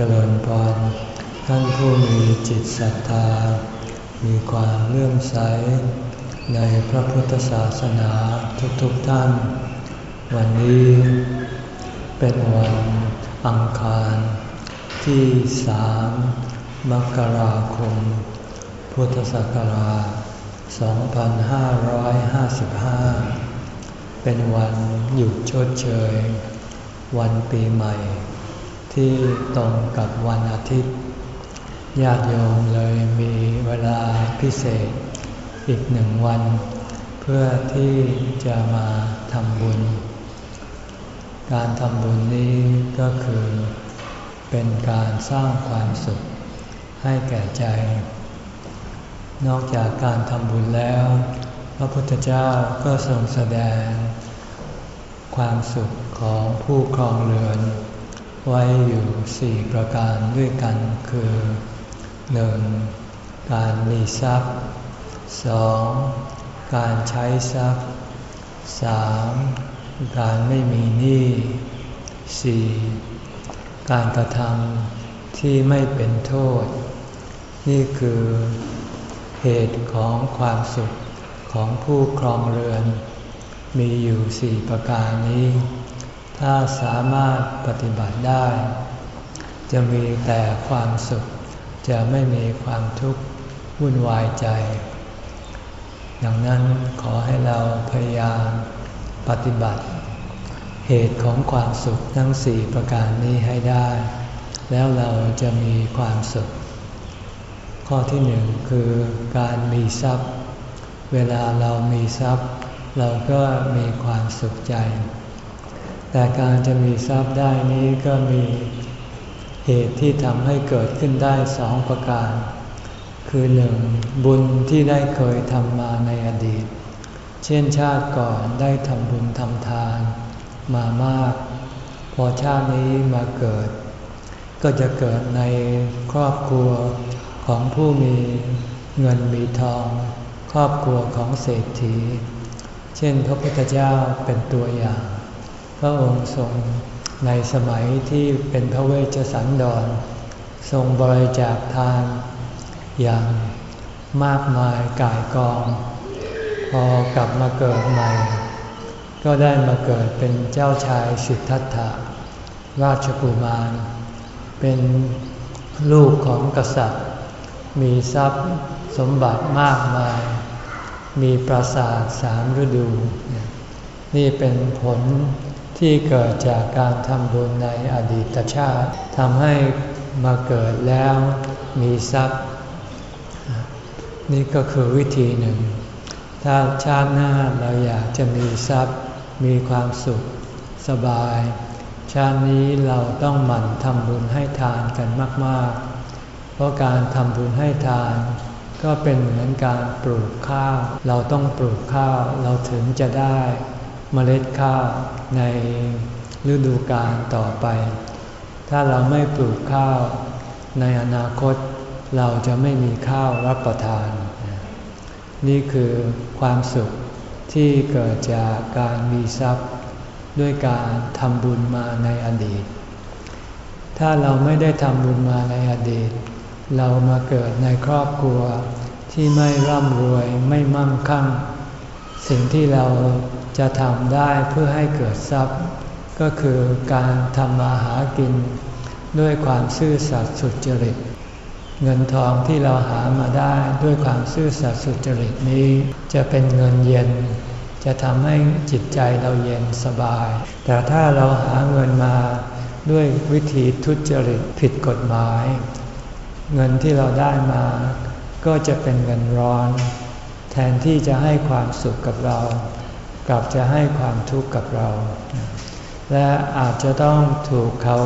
เจริญพรท่านผู้มีจิตศรัทธา มีความเลื่อมใส ในพระพุทธศาสนาทุกๆทท่าน วันนี้ เป็นวันอังคาร ที่สามมกราคม พุทธศักราช 2555 เป็นวันหยุดชดเชย วันปีใหม่ ที่ตรงกับวันอาทิตย์ ญาติโยมเลยมีเวลาพิเศษอีกหนึ่งวัน เพื่อที่จะมาทำบุญ การทำบุญนี้ก็คือ เป็นการสร้างความสุขให้แก่ใจ นอกจากการทำบุญแล้ว พระพุทธเจ้าก็ทรงแสดง ความสุขของผู้ครองเรือน ไว้อยู่สี่ประการด้วยกันคือ 1. การมีทรัพย์ 2. การใช้ทรัพย์ 3. การไม่มีหนี้ 4. การกระทำที่ไม่เป็นโทษ นี่คือเหตุของความสุขของผู้ครองเรือน มีอยู่สี่ประการนี้ ถ้าสามารถปฏิบัติได้ จะมีแต่ความสุข จะไม่มีความทุกข์วุ่นวายใจ ดังนั้นขอให้เราพยายามปฏิบัติ เหตุของความสุขทั้งสี่ประการนี้ให้ได้ แล้วเราจะมีความสุข ข้อที่หนึ่งคือการมีทรัพย์ เวลาเรามีทรัพย์ เราก็มีความสุขใจ แต่การจะมีทรัพย์ได้นี้ก็มีเหตุที่ทำให้เกิดขึ้นได้สองประการ คือหนึ่งบุญที่ได้เคยทำมาในอดีต เช่นชาติก่อนได้ทำบุญทำทาน มามาก พอชาตินี้มาเกิด ก็จะเกิดในครอบครัวของผู้มีเงินมีทอง ครอบครัวของเศรษฐี เช่นพระพุทธเจ้าเป็นตัวอย่าง พระองค์ทรงในสมัยที่เป็นพระเวชสันดร ทรงบริจาคทานอย่างมากมายกายกอง พอกลับมาเกิดใหม่ ก็ได้มาเกิดเป็นเจ้าชายสิทธัตถะ ราชกุมาร เป็นลูกของกษัตริย์ มีทรัพย์สมบัติมากมาย มีปราสาทสามฤดู นี่เป็นผล ที่เกิดจากการทำบุญในอดีตชาติทำให้มาเกิดแล้วมีทรัพย์ นี่ก็คือวิธีหนึ่ง ถ้าชาติหน้าเราอยากจะมีทรัพย์ มีความสุขสบาย ชาตินี้เราต้องหมั่นทำบุญให้ทานกันมากๆ เพราะการทำบุญให้ทาน ก็เป็นเหมือนการปลูกข้าว เราต้องปลูกข้าวเราถึงจะได้ เมล็ดข้าวในฤดูกาลต่อไป ถ้าเราไม่ปลูกข้าวในอนาคต เราจะไม่มีข้าวรับประทาน นี่คือความสุขที่เกิดจากการมีทรัพย์ ด้วยการทำบุญมาในอดีต ถ้าเราไม่ได้ทำบุญมาในอดีต เรามาเกิดในครอบครัวที่ไม่ร่ำรวยไม่มั่งคั่ง สิ่งที่เรา จะทำได้เพื่อให้เกิดทรัพย์ ก็คือการทำมาหากิน ด้วยความซื่อสัตย์สุจริต เงินทองที่เราหามาได้ด้วยความซื่อสัตย์สุจริตนี้ จะเป็นเงินเย็น จะทำให้จิตใจเราเย็นสบาย แต่ถ้าเราหาเงินมาด้วยวิธีทุจริตผิดกฎหมาย เงินที่เราได้มา ก็จะเป็นเงินร้อน แทนที่จะให้ความสุขกับเรา กลับจะให้ความทุกข์กับเรา และอาจจะต้องถูกเขา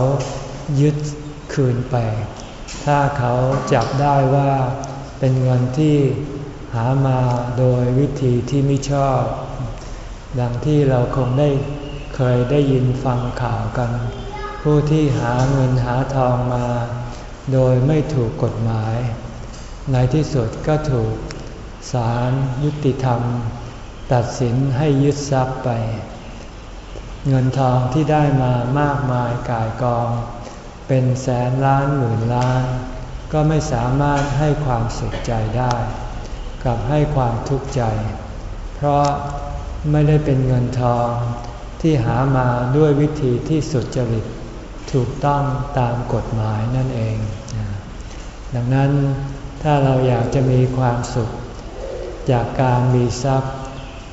ยึดคืนไป ถ้าเขาจับได้ว่าเป็นเงินที่หามาโดยวิธีที่ไม่ชอบ ดังที่เราคงได้เคยได้ยินฟังข่าวกัน ผู้ที่หาเงินหาทองมา โดยไม่ถูกกฎหมาย ในที่สุดก็ถูกศาลยุติธรรม ตัดสินให้ยึดทรัพย์ไป เงินทองที่ได้มามากมายกายกอง เป็นแสนล้านหมื่นล้าน ก็ไม่สามารถให้ความสุขใจได้ กลับให้ความทุกข์ใจ เพราะไม่ได้เป็นเงินทองที่หามาด้วยวิธีที่สุดจริตถูกต้องตามกฎหมายนั่นเอง ดังนั้นถ้าเราอยากจะมีความสุข จากการมีทรัพย์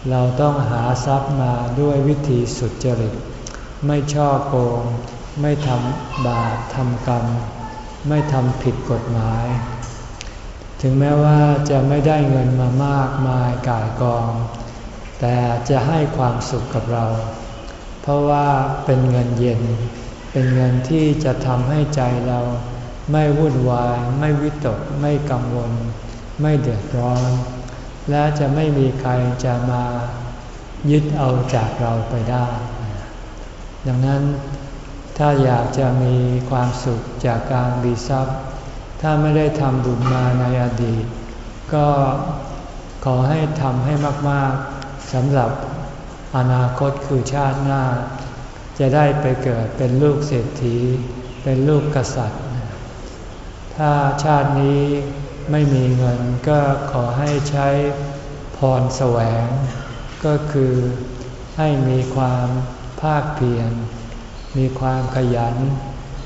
เราต้องหาทรัพย์มาด้วยวิธีสุดจริต ไม่ช่อโกง ไม่ทำบาปทำกรรม ไม่ทำผิดกฎหมาย ถึงแม้ว่าจะไม่ได้เงินมามากมายก่ายกอง แต่จะให้ความสุขกับเรา เพราะว่าเป็นเงินเย็น เป็นเงินที่จะทำให้ใจเราไม่วุ่นวาย ไม่วิตก ไม่กังวล ไม่เดือดร้อน และจะไม่มีใครจะมายึดเอาจากเราไปได้ ดังนั้นถ้าอยากจะมีความสุขจากการมีทรัพย์ ถ้าไม่ได้ทำบุญมาในอดีต ก็ขอให้ทำให้มาก ๆสำหรับอนาคตคือชาติหน้า จะได้ไปเกิดเป็นลูกเศรษฐี เป็นลูกกษัตริย์ ถ้าชาตินี้ ไม่มีเงินก็ขอให้ใช้พรแสวง ก็คือให้มีความภาคเพียร มีความขยัน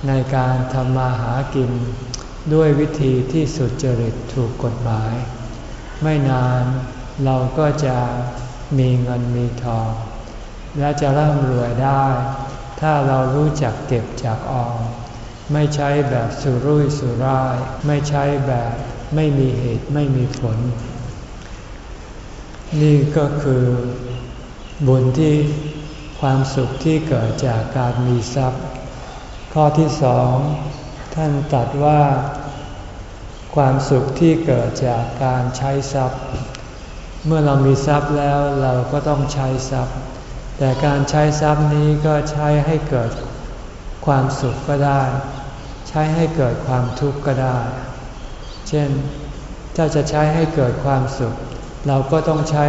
ในการทำมาหากิน ด้วยวิธีที่สุดจริตถูกกฎหมาย ไม่นานเราก็จะมีเงินมีทอง และจะร่ำรวยได้ ถ้าเรารู้จักเก็บจากออมไม่ใช้แบบสุรุ่ยสุร่าย ไม่ใช้แบบ ไม่มีเหตุไม่มีผล นี่ก็คือบุญที่ความสุขที่เกิดจากการมีทรัพย์ ข้อที่สองท่านตรัสว่า ความสุขที่เกิดจากการใช้ทรัพย์ เมื่อเรามีทรัพย์แล้วเราก็ต้องใช้ทรัพย์ แต่การใช้ทรัพย์นี้ก็ใช้ให้เกิดความสุขก็ได้ ใช้ให้เกิดความทุกข์ก็ได้ ช่น ถ้าจะใช้ให้เกิดความสุข เราก็ต้องใช้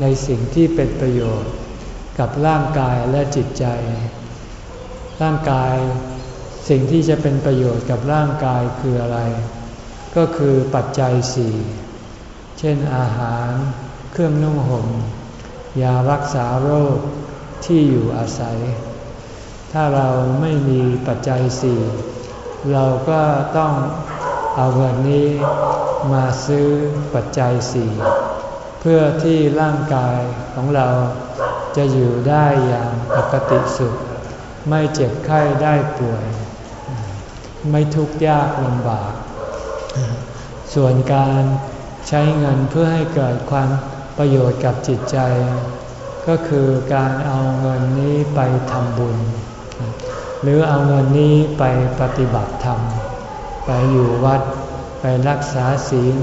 ในสิ่งที่เป็นประโยชน์ กับร่างกายและจิตใจ ร่างกายสิ่งที่จะเป็นประโยชน์กับร่างกายคืออะไร ก็คือปัจจัยสี่เช่นอาหาร เครื่องนุ่งหม่มยารักษาโรคที่อยู่อาศัย ถ้าเราไม่มีปัจจัยสี่เราก็ต้อง เอาเงินนี้มาซื้อปัจจัยสี่เพื่อที่ร่างกายของเราจะอยู่ได้อย่างปกติสุข ไม่เจ็บไข้ได้ป่วย ไม่ทุกข์ยากลำบาก ส่วนการใช้เงินเพื่อให้เกิดความประโยชน์กับจิตใจ ก็คือการเอาเงินนี้ไปทำบุญ หรือเอาเงินนี้ไปปฏิบัติธรรม ไปอยู่วัด ไปรักษาศีล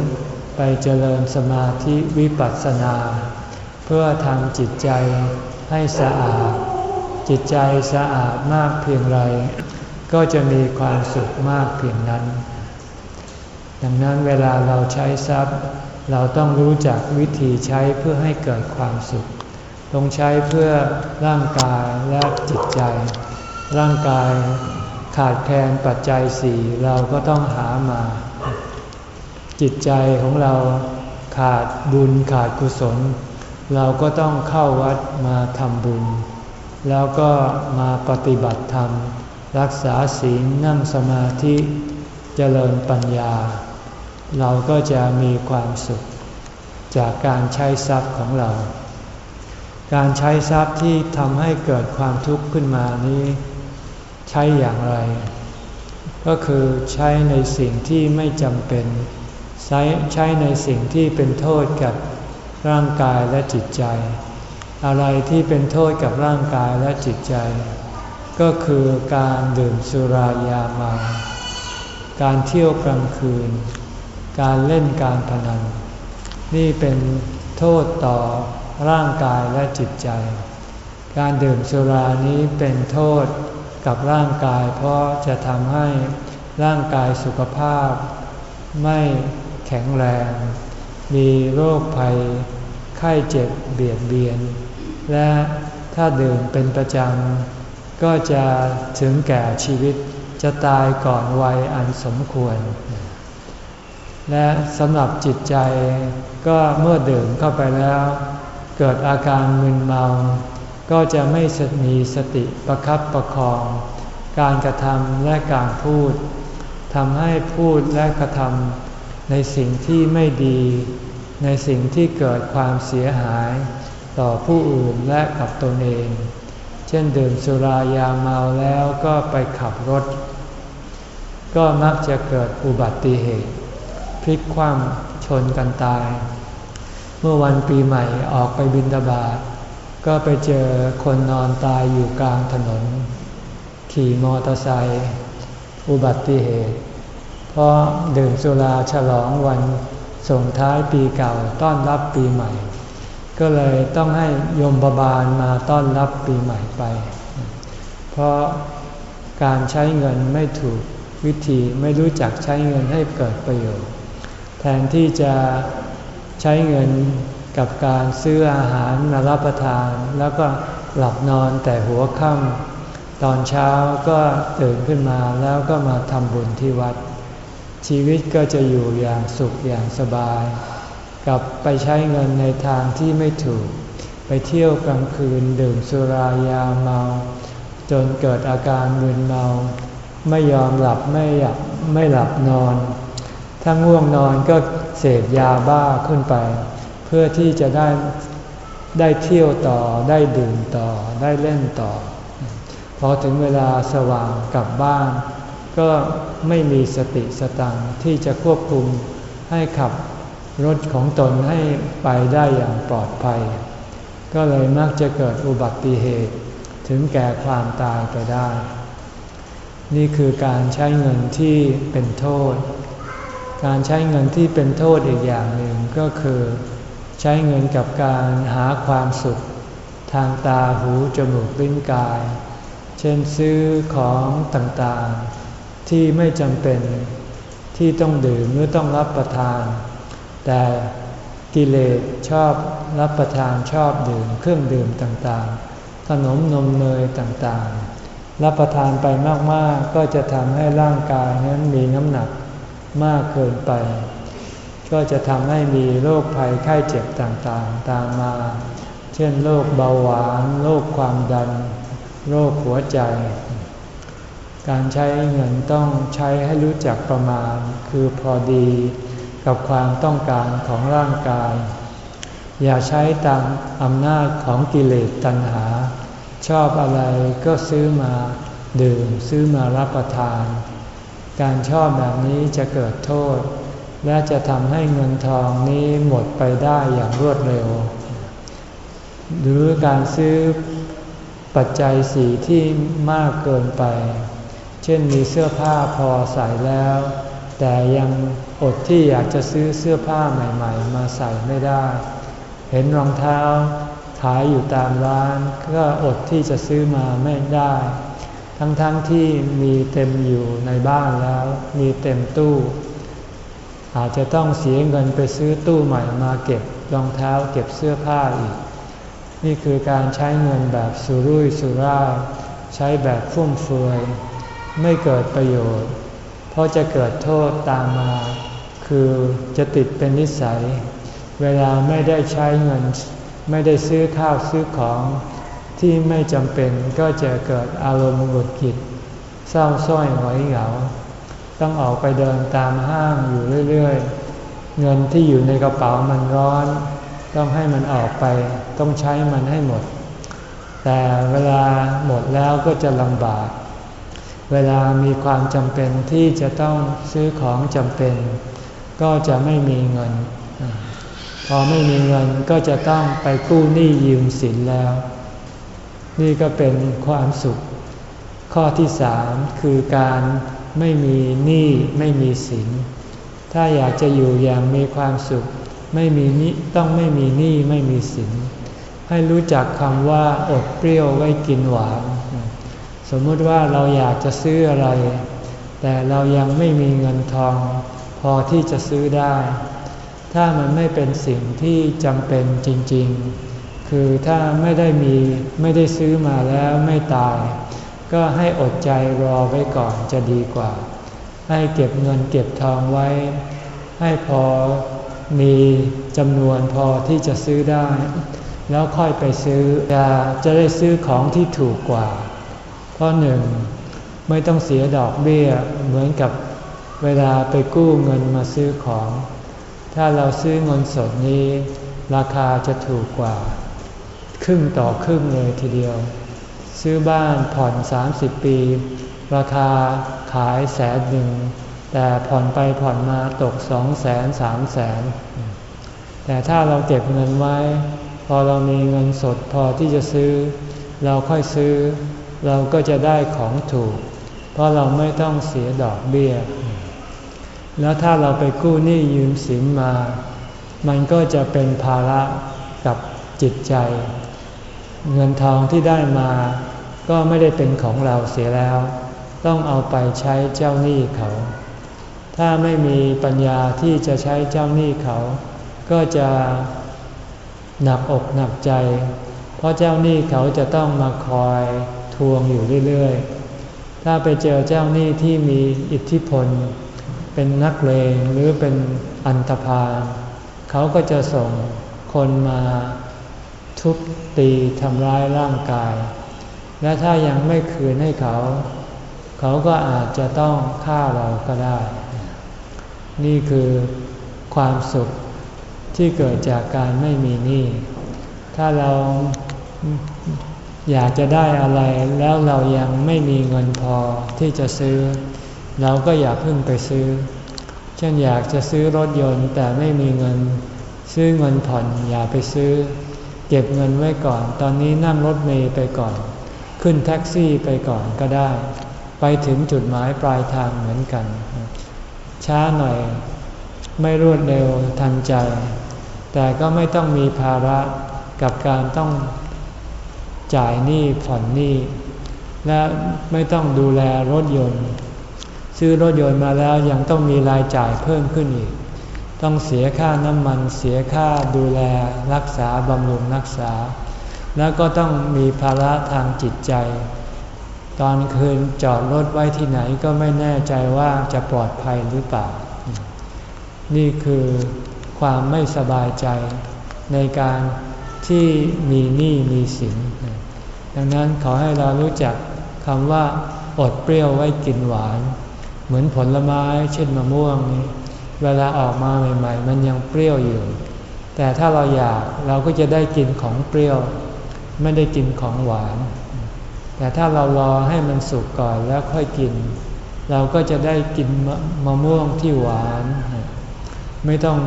ไปเจริญสมาธิวิปัสสนา เพื่อทำจิตใจให้สะอาด จิตใจสะอาดมากเพียงไร ก็จะมีความสุขมากเพียงนั้น ดังนั้นเวลาเราใช้ทรัพย์ เราต้องรู้จักวิธีใช้เพื่อให้เกิดความสุขต้องใช้เพื่อร่างกายและจิตใจ ร่างกาย ขาดแคลนปัจจัยสี่เราก็ต้องหามา จิตใจของเราขาดบุญขาดกุศล เราก็ต้องเข้าวัดมาทำบุญ แล้วก็มาปฏิบัติธรรม รักษาศีลนั่งสมาธิเจริญปัญญา เราก็จะมีความสุข จากการใช้ทรัพย์ของเรา การใช้ทรัพย์ที่ทำให้เกิดความทุกข์ขึ้นมานี้ ใช้อย่างไร ก็คือใช้ในสิ่งที่ไม่จำเป็น ใช้ใช้ในสิ่งที่เป็นโทษกับร่างกายและจิตใจ อะไรที่เป็นโทษกับร่างกายและจิตใจ ก็คือการดื่มสุรายาเมา การเที่ยวกลางคืน การเล่นการพนัน นี่เป็นโทษต่อร่างกายและจิตใจ การดื่มสุรานี้เป็นโทษ กับร่างกายเพราะจะทำให้ร่างกายสุขภาพ ไม่แข็งแรง มีโรคภัย ไข้เจ็บเบียดเบียน และถ้าดื่มเป็นประจำก็จะถึงแก่ชีวิตจะตายก่อนวัยอันสมควร และสำหรับจิตใจก็เมื่อดื่มเข้าไปแล้ว เกิดอาการมึนเมา ก็จะไม่มีสติประคับประคอง การกระทำและการพูดทำให้พูดและกระทำในสิ่งที่ไม่ดี ในสิ่งที่เกิดความเสียหาย ต่อผู้อื่นและกับตนเอง เช่นดื่มสุรายาเมาแล้วก็ไปขับรถ ก็มักจะเกิดอุบัติเหตุ พลิกคว่ำชนกันตาย เมื่อวันปีใหม่ออกไปบินตบาท ก็ไปเจอคนนอนตายอยู่กลางถนน ขี่มอเตอร์ไซค์อุบัติเหตุ เพราะดื่มสุราฉลองวันส่งท้ายปีเก่าต้อนรับปีใหม่ ก็เลยต้องให้ยมบาลมาต้อนรับปีใหม่ไป เพราะการใช้เงินไม่ถูกวิธีไม่รู้จักใช้เงินให้เกิดประโยชน์ แทนที่จะใช้เงิน กับการซื้ออาหารมารับประทาน แล้วก็หลับนอนแต่หัวค่ำตอนเช้าก็ตื่นขึ้นมาแล้วก็มาทำบุญที่วัด ชีวิตก็จะอยู่อย่างสุขอย่างสบาย กับไปใช้เงินในทางที่ไม่ถูก ไปเที่ยวกลางคืนดื่มสุรายาเมา จนเกิดอาการมึนเมา ไม่ยอมหลับไม่หลับไม่หลับนอน ถ้าง่วงนอนก็เสพยาบ้าขึ้นไป พื่อที่จะได้ได้เที่ยวต่อได้ดื่มต่อได้เล่นต่อ พอถึงเวลาสว่างกลับบ้าน ก็ไม่มีสติสตังที่จะควบคุมให้ขับรถของตนให้ไปได้อย่างปลอดภัย ก็เลยมักจะเกิดอุบัติเหตุถึงแก่ความตายไปได้ นี่คือการใช้เงินที่เป็นโทษ การใช้เงินที่เป็นโทษอีกอย่างหนึ่งก็คือ ใช้เงินกับการหาความสุข ทางตาหูจมูกลิ้นกาย เช่นซื้อของต่างๆ ที่ไม่จำเป็นที่ต้องดื่มหรือต้องรับประทาน แต่กิเลสชอบรับประทานชอบดื่มเครื่องดื่มต่างๆ ขนมนมเนยต่างๆ รับประทานไปมากๆก็จะทำให้ร่างกายนั้นมีน้ำหนักมากเกินไป ก็จะทำให้มีโรคภัยไข้เจ็บต่างๆ ตามมา เช่นโรคเบาหวานโรคความดัน โรคหัวใจ การใช้เงินต้องใช้ให้รู้จักประมาณ คือพอดีกับความต้องการของร่างกาย อย่าใช้ตามอำนาจของกิเลสตัณหา ชอบอะไรก็ซื้อมาดื่มซื้อมารับประทาน การชอบแบบนี้จะเกิดโทษ และจะทำให้เงินทองนี้หมดไปได้อย่างรวดเร็ว หรือการซื้อปัจจัยสีที่มากเกินไป เช่นมีเสื้อผ้าพอใส่แล้ว แต่ยังอดที่อยากจะซื้อเสื้อผ้าใหม่ ๆ มาใส่ไม่ได้ เห็นรองเท้าขายอยู่ตามร้านก็อดที่จะซื้อมาไม่ได้ ทั้งๆทที่มีเต็มอยู่ในบ้านแล้ว มีเต็มตู้ อาจจะต้องเสียเงินไปซื้อตู้ใหม่มาเก็บรองเท้าเก็บเสื้อผ้าอีก นี่คือการใช้เงินแบบสุรุ่ยสุร่ายใช้แบบฟุ่มเฟือย ไม่เกิดประโยชน์ เพราะจะเกิดโทษตามมา คือจะติดเป็นนิสัย เวลาไม่ได้ใช้เงิน ไม่ได้ซื้อข้าวซื้อของที่ไม่จำเป็นก็จะเกิดอารมณ์หงุดหงิดเศร้าส้อยหงอยเหงา ต้องออกไปเดินตามห้างอยู่เรื่อยๆ เงินที่อยู่ในกระเป๋ามันร้อน ต้องให้มันออกไป ต้องใช้มันให้หมด แต่เวลาหมดแล้วก็จะลำบาก เวลามีความจำเป็นที่จะต้องซื้อของจำเป็น ก็จะไม่มีเงิน พอไม่มีเงินก็จะต้องไปกู้หนี้ยืมสินแล้ว นี่ก็เป็นความสุข ข้อที่สามคือการ ไม่มีหนี้ไม่มีสิน ถ้าอยากจะอยู่อย่างมีความสุข ไม่มีนี้ต้องไม่มีหนี้ไม่มีสิน ให้รู้จักคำว่าอดเปรี้ยวไว้กินหวาน สมมติว่าเราอยากจะซื้ออะไร แต่เรายังไม่มีเงินทอง พอที่จะซื้อได้ ถ้ามันไม่เป็นสิ่งที่จำเป็นจริง ๆ คือถ้าไม่ได้มีไม่ได้ซื้อมาแล้วไม่ตาย ก็ให้อดใจรอไว้ก่อนจะดีกว่า ให้เก็บเงินเก็บทองไว้ ให้พอมีจำนวนพอที่จะซื้อได้ แล้วค่อยไปซื้อจะจะได้ซื้อของที่ถูกกว่า เพราะหนึ่งไม่ต้องเสียดอกเบี้ยเหมือนกับเวลาไปกู้เงินมาซื้อของ ถ้าเราซื้อเงินสดนี้ ราคาจะถูกกว่า ครึ่งต่อครึ่งเลยทีเดียว ซื้อบ้านผ่อน 30 ปี ราคาขายแสนหนึ่ง แต่ผ่อนไปผ่อนมาตกสองแสนสามแสน แต่ถ้าเราเก็บเงินไว้ พอเรามีเงินสดพอที่จะซื้อ เราค่อยซื้อ เราก็จะได้ของถูก เพราะเราไม่ต้องเสียดอกเบี้ย แล้วถ้าเราไปกู้หนี้ยืมสินมา มันก็จะเป็นภาระกับจิตใจเงินทองที่ได้มา ก็ไม่ได้เป็นของเราเสียแล้ว ต้องเอาไปใช้เจ้าหนี้เขา ถ้าไม่มีปัญญาที่จะใช้เจ้าหนี้เขา ก็จะหนักอกหนักใจ เพราะเจ้าหนี้เขาจะต้องมาคอยทวงอยู่เรื่อยๆ ถ้าไปเจอเจ้าหนี้ที่มีอิทธิพล เป็นนักเลงหรือเป็นอันธพาลเขาก็จะส่งคนมาทุบตีทำร้ายร่างกาย และถ้ายังไม่คืนให้เขา เขาก็อาจจะต้องฆ่าเราก็ได้ นี่คือความสุขที่เกิดจากการไม่มีหนี้ ถ้าเราอยากจะได้อะไรแล้วเรายังไม่มีเงินพอที่จะซื้อ เราก็อย่าเพิ่งไปซื้อ เช่นอยากจะซื้อรถยนต์แต่ไม่มีเงิน ซื้อเงินผ่อนอย่าไปซื้อ เก็บเงินไว้ก่อน ตอนนี้นั่งรถเมย์ไปก่อน ขึ้นแท็กซี่ไปก่อนก็ได้ ไปถึงจุดหมายปลายทางเหมือนกัน ช้าหน่อยไม่รวดเร็วทันใจ แต่ก็ไม่ต้องมีภาระกับการต้องจ่ายหนี้ผ่อนหนี้ และไม่ต้องดูแลรถยนต์ ซื้อรถยนต์มาแล้วยังต้องมีรายจ่ายเพิ่มขึ้นอีก ต้องเสียค่าน้ำมันเสียค่าดูแลรักษาบำรุงรักษา แล้วก็ต้องมีภาระทางจิตใจ ตอนคืนจอดรถไว้ที่ไหนก็ไม่แน่ใจว่าจะปลอดภัยหรือเปล่า นี่คือความไม่สบายใจในการที่มีหนี้มีสิน ดังนั้นขอให้เรารู้จักคำว่าอดเปรี้ยวไว้กินหวาน เหมือนผลไม้เช่นมะม่วงนี้ เวลาออกมาใหม่ ๆ มันยังเปรี้ยวอยู่ แต่ถ้าเราอยากเราก็จะได้กินของเปรี้ยว ไม่ได้กินของหวาน แต่ถ้าเรารอให้มันสุกก่อนแล้วค่อยกิน เราก็จะได้กินมะม่วงที่หวาน ไม่ต้อง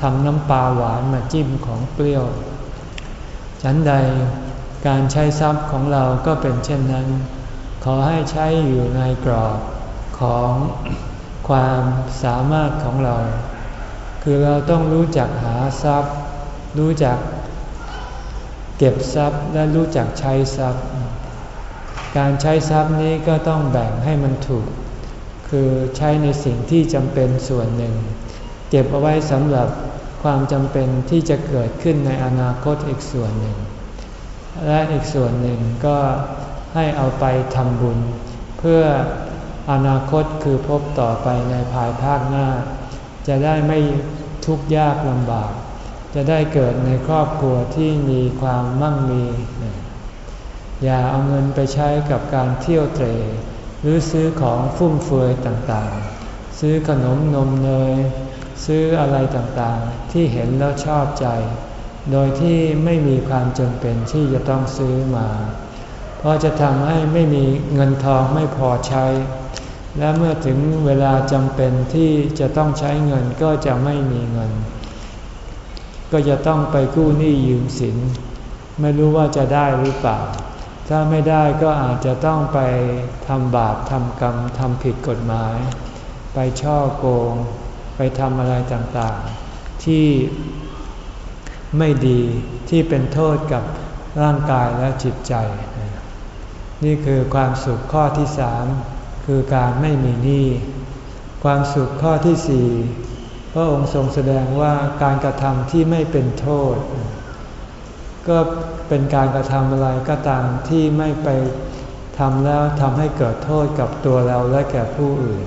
ทำน้ำปลาหวานมาจิ้มของเปรี้ยว ฉันใดการใช้ทรัพย์ของเราก็เป็นเช่นนั้น ขอให้ใช้อยู่ในกรอบของความสามารถของเรา คือเราต้องรู้จักหาทรัพย์ รู้จัก เก็บทรัพย์และรู้จักใช้ทรัพย์ การใช้ทรัพย์นี้ก็ต้องแบ่งให้มันถูก คือใช้ในสิ่งที่จำเป็นส่วนหนึ่ง เก็บเอาไว้สำหรับความจำเป็นที่จะเกิดขึ้นในอนาคตอีกส่วนหนึ่ง และอีกส่วนหนึ่งก็ให้เอาไปทำบุญ เพื่ออนาคตคือพบต่อไปในภายภาคหน้า จะได้ไม่ทุกข์ยากลำบาก จะได้เกิดในครอบครัวที่มีความมั่งมี อย่าเอาเงินไปใช้กับการเที่ยวเตรหรือซื้อของฟุ่มเฟือยต่างๆ ซื้อขนมนมเนย ซื้ออะไรต่างๆ ที่เห็นแล้วชอบใจ โดยที่ไม่มีความจำเป็นที่จะต้องซื้อมา เพราะจะทำให้ไม่มีเงินทองไม่พอใช้ และเมื่อถึงเวลาจำเป็นที่จะต้องใช้เงินก็จะไม่มีเงิน ก็จะต้องไปกู้หนี้ยืมสิน ไม่รู้ว่าจะได้หรือเปล่า ถ้าไม่ได้ก็อาจจะต้องไปทำบาปทำกรรมทำผิดกฎหมาย ไปช่อโกง ไปทำอะไรต่างๆ ที่ไม่ดีที่เป็นโทษกับร่างกายและจิตใจ นี่คือความสุขข้อที่สามคือการไม่มีหนี้ ความสุขข้อที่สี่ พระองค์ทรงแสดงว่าการกระทำที่ไม่เป็นโทษ ก็เป็นการกระทำอะไรก็ตามที่ไม่ไปทำแล้วทำให้เกิดโทษกับตัวเราและแก่ผู้อื่น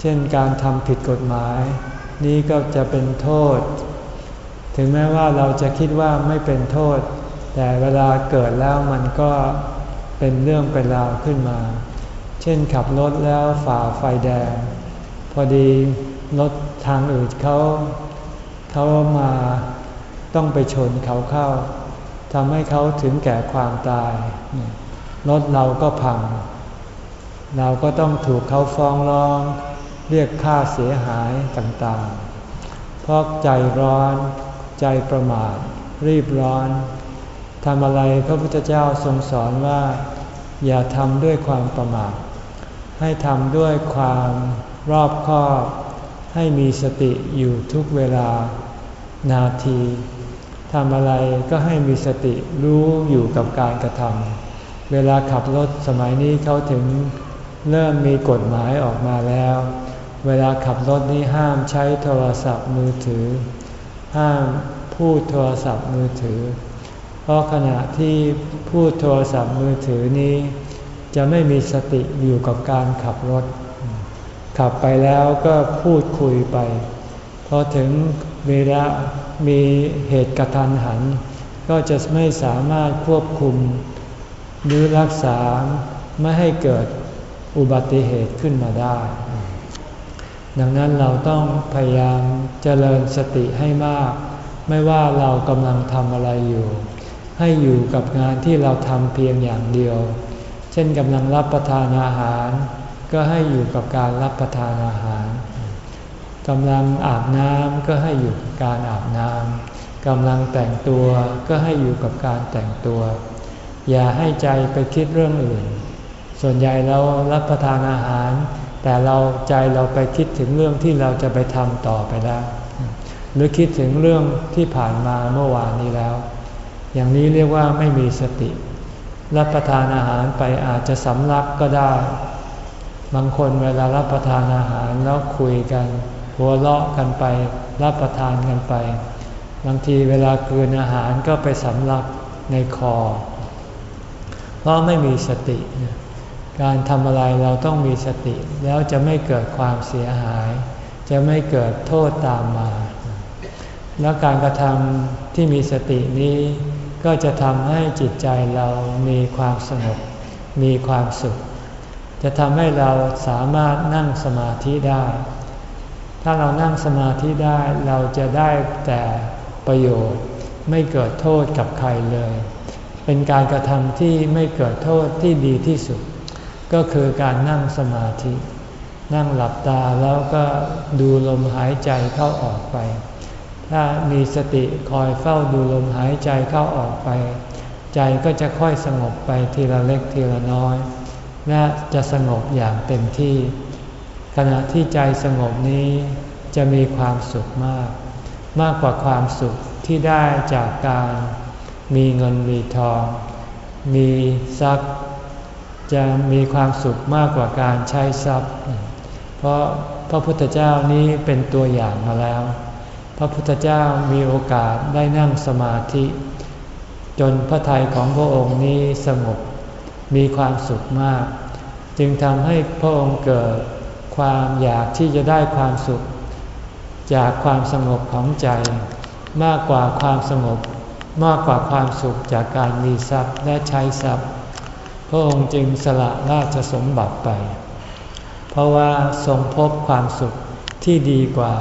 เช่นการทำผิดกฎหมาย นี้ก็จะเป็นโทษ ถึงแม้ว่าเราจะคิดว่าไม่เป็นโทษ แต่เวลาเกิดแล้วมันก็เป็นเรื่องเป็นราวขึ้นมา เช่นขับรถแล้วฝ่าไฟแดง พอดี รถทางอื่นเขาเขามาต้องไปชนเขาเข้าทำให้เขาถึงแก่ความตาย รถเราก็พัง เราก็ต้องถูกเขาฟ้องร้อง เรียกค่าเสียหายต่างๆ เพราะใจร้อน ใจประมาท รีบร้อนทำอะไรพระพุทธเจ้าทรงสอนว่า อย่าทำด้วยความประมาท ให้ทำด้วยความรอบคอบ ให้มีสติอยู่ทุกเวลานาทีทำอะไรก็ให้มีสติรู้อยู่กับการกระทำเวลาขับรถสมัยนี้เขาถึงเริ่มมีกฎหมายออกมาแล้ว เวลาขับรถนี้ห้ามใช้โทรศัพท์มือถือ ห้ามพูดโทรศัพท์มือถือ เพราะขณะที่พูดโทรศัพท์มือถือนี้ จะไม่มีสติอยู่กับการขับรถ ขับไปแล้วก็พูดคุยไป พอถึงเวลามีเหตุกระทันหัน ก็จะไม่สามารถควบคุม หรือรักษาไม่ให้เกิดอุบัติเหตุขึ้นมาได้ ดังนั้นเราต้องพยายามเจริญสติให้มาก ไม่ว่าเรากำลังทำอะไรอยู่ ให้อยู่กับงานที่เราทำเพียงอย่างเดียว เช่นกำลังรับประทานอาหาร ก็ให้อยู่กับการรับประทานอาหารกำลังอาบน้ำก็ให้อยู่กับการอาบน้ำกำลังแต่งตัวก็ให้อยู่กับการแต่งตัว อย่าให้ใจไปคิดเรื่องอื่น ส่วนใหญ่เรารับประทานอาหาร แต่เราใจเราไปคิดถึงเรื่องที่เราจะไปทำต่อไปแล้ว หรือคิดถึงเรื่องที่ผ่านมาเมื่อวานนี้แล้ว อย่างนี้เรียกว่าไม่มีสติ รับประทานอาหารไปอาจจะสำลักก็ได้ บางคนเวลารับประทานอาหารแล้วคุยกัน หัวเราะกันไปรับประทานกันไป บางทีเวลาคืนอาหารก็ไปสำลักในคอ เพราะไม่มีสติ การทำอะไรเราต้องมีสติ แล้วจะไม่เกิดความเสียหาย จะไม่เกิดโทษตามมา แล้วการกระทำที่มีสตินี้ ก็จะทำให้จิตใจเรามีความสงบมีความสุข จะทำให้เราสามารถนั่งสมาธิได้ ถ้าเรานั่งสมาธิได้เราจะได้แต่ประโยชน์ไม่เกิดโทษกับใครเลย เป็นการกระทำที่ไม่เกิดโทษที่ดีที่สุด ก็คือการนั่งสมาธิ นั่งหลับตาแล้วก็ดูลมหายใจเข้าออกไป ถ้ามีสติคอยเฝ้าดูลมหายใจเข้าออกไป ใจก็จะค่อยสงบไปทีละเล็กทีละน้อย และจะสงบอย่างเต็มที่ ขณะที่ใจสงบนี้จะมีความสุขมาก มากกว่าความสุขที่ได้จากการ มีเงินมีทอง มีทรัพย์ จะมีความสุขมากกว่าการใช้ทรัพย์ เพราะพระพุทธเจ้านี้เป็นตัวอย่างมาแล้ว พระพุทธเจ้ามีโอกาสได้นั่งสมาธิ จนพระทัยของพระองค์นี้สงบ มีความสุขมาก จึงทำให้พระองค์เกิดความอยากที่จะได้ความสุข จากความสงบของใจ มากกว่าความสงบ มากกว่าความสุขจากการมีทรัพย์และใช้ทรัพย์ พระองค์จึงสละราชสมบัติไป เพราะว่าทรงพบความสุขที่ดีกว่า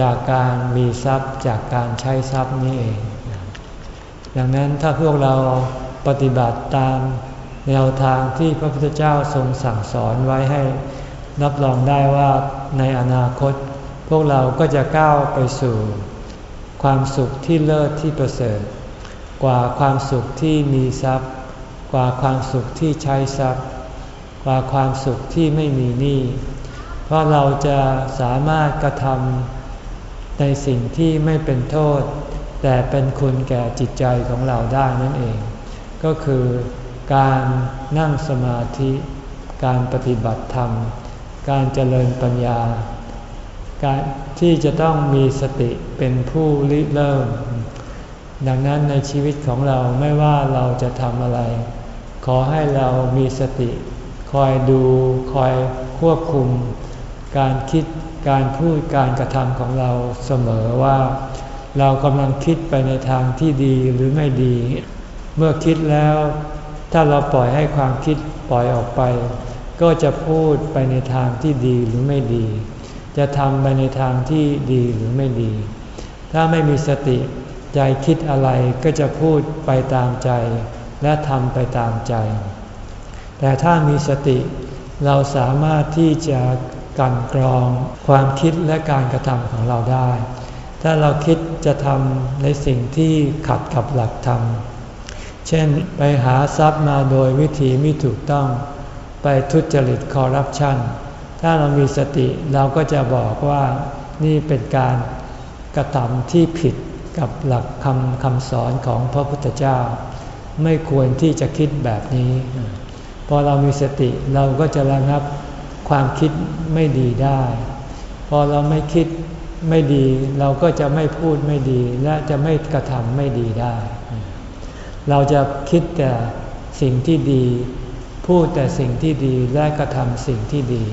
จากการมีทรัพย์จากการใช้ทรัพย์นี้เอง ดังนั้นถ้าพวกเราปฏิบัติตาม แนวทางที่พระพุทธเจ้าทรงสั่งสอนไว้ให้ รับรองได้ว่าในอนาคต พวกเราก็จะก้าวไปสู่ ความสุขที่เลิศที่ประเสริฐ กว่าความสุขที่มีทรัพย์ กว่าความสุขที่ใช้ทรัพย์ กว่าความสุขที่ไม่มีหนี้เพราะเราจะสามารถกระทำในสิ่งที่ไม่เป็นโทษ แต่เป็นคุณแก่จิตใจของเราได้นั่นเอง ก็คือ การนั่งสมาธิ การปฏิบัติธรรม การเจริญปัญญา การที่จะต้องมีสติเป็นผู้ริเริ่ม ดังนั้นในชีวิตของเราไม่ว่าเราจะทำอะไร ขอให้เรามีสติ คอยดูคอยควบคุม การคิดการพูดการกระทำของเราเสมอว่า เรากำลังคิดไปในทางที่ดีหรือไม่ดี เมื่อคิดแล้ว ถ้าเราปล่อยให้ความคิดปล่อยออกไป ก็จะพูดไปในทางที่ดีหรือไม่ดี จะทำไปในทางที่ดีหรือไม่ดี ถ้าไม่มีสติใจคิดอะไรก็จะพูดไปตามใจ และทำไปตามใจ แต่ถ้ามีสติเราสามารถที่จะกันกรองความคิดและการกระทำของเราได้ ถ้าเราคิดจะทำในสิ่งที่ขัดกับหลักธรรม เช่นไปหาทรัพย์มาโดยวิธีไม่ถูกต้อง ไปทุจริตคอร์รัปชันถ้าเรามีสติเราก็จะบอกว่านี่เป็นการกระทำที่ผิดกับหลักคำคำสอนของพระพุทธเจ้า ไม่ควรที่จะคิดแบบนี้ พอเรามีสติเราก็จะระงับความคิดไม่ดีได้ พอเราไม่คิดไม่ดี เราก็จะไม่พูดไม่ดี และจะไม่กระทำไม่ดีได้ เราจะคิดแต่สิ่งที่ดี พูดแต่สิ่งที่ดีและกระทำสิ่งที่ดี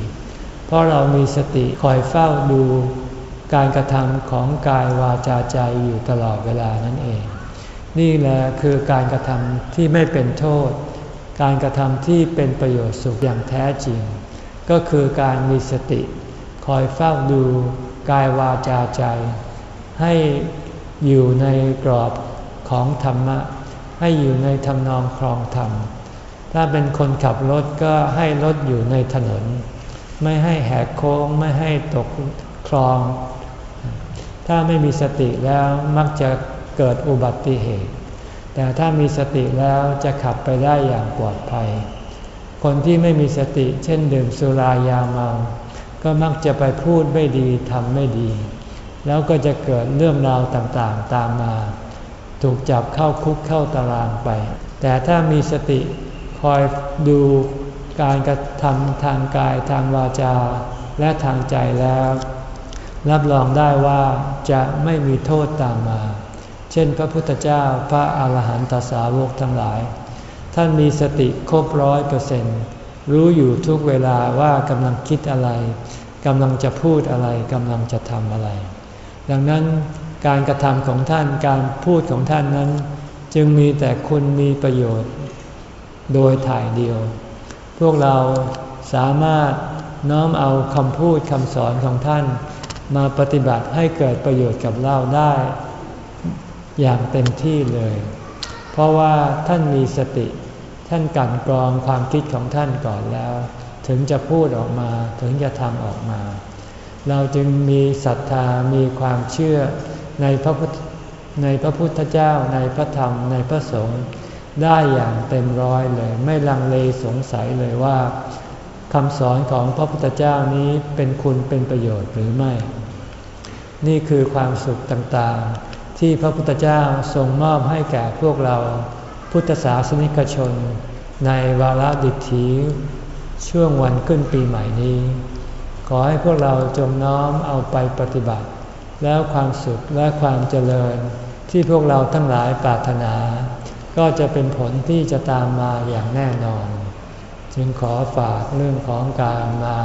เพราะเรามีสติคอยเฝ้าดูการกระทำของกายวาจาใจอยู่ตลอดเวลานั่นเอง นี่แหละคือการกระทำที่ไม่เป็นโทษ การกระทำที่เป็นประโยชน์สุขอย่างแท้จริง ก็คือการมีสติ คอยเฝ้าดูกายวาจาใจ ให้อยู่ในกรอบของธรรมะ ให้อยู่ในทำนองครองธรรม ถ้าเป็นคนขับรถก็ให้รถอยู่ในถนน ไม่ให้แหกโค้งไม่ให้ตกคลอง ถ้าไม่มีสติแล้วมักจะเกิดอุบัติเหตุ แต่ถ้ามีสติแล้วจะขับไปได้อย่างปลอดภัย คนที่ไม่มีสติเช่นดื่มสุรายาเมา ก็มักจะไปพูดไม่ดีทำไม่ดี แล้วก็จะเกิดเรื่องราวต่างๆตามมา ถูกจับเข้าคุกเข้าตารางไป แต่ถ้ามีสติคอยดูการกระทำทางกายทางวาจา และทางใจแล้ว รับรองได้ว่าจะไม่มีโทษตามมา เช่นพระพุทธเจ้าพระอาหารหันตสาวกทั้งหลาย ท่านมีสติครบร้อยเปอร์เซ็นต์รู้อยู่ทุกเวลาว่ากำลังคิดอะไรกำลังจะพูดอะไรกำลังจะทำอะไร ดังนั้น การกระทำของท่านการพูดของท่านนั้น จึงมีแต่คุณมีประโยชน์ โดยถ่ายเดียว พวกเราสามารถน้อมเอาคำพูดคำสอนของท่าน มาปฏิบัติให้เกิดประโยชน์กับเราได้ อย่างเต็มที่เลย เพราะว่าท่านมีสติ ท่านกันกรองความคิดของท่านก่อนแล้ว ถึงจะพูดออกมาถึงจะทำออกมา เราจึงมีศรัทธามีความเชื่อ ในพระพุทธในพระพุทธเจ้าในพระธรรมในพระสงฆ์ได้อย่างเต็มร้อยเลย ไม่ลังเลสงสัยเลยว่าคำสอนของพระพุทธเจ้านี้เป็นคุณเป็นประโยชน์หรือไม่ นี่คือความสุขต่างๆ ที่พระพุทธเจ้าทรงมอบให้แก่พวกเราพุทธศาสนิกชน ในวาระดิถีช่วงวันขึ้นปีใหม่นี้ ขอให้พวกเราจงน้อมเอาไปปฏิบัติ แล้วความสุขและความเจริญที่พวกเราทั้งหลายปรารถนา ก็จะเป็นผลที่จะตามมาอย่างแน่นอน จึงขอฝากเรื่องของการมา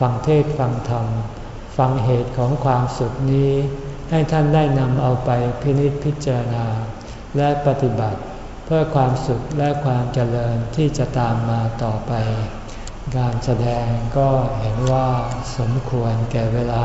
ฟังเทศฟังธรรม ฟังเหตุของความสุขนี้ ให้ท่านได้นำเอาไปพินิจพิจารณา และปฏิบัติเพื่อความสุขและความเจริญที่จะตามมาต่อไป การแสดงก็เห็นว่าสมควรแก่เวลา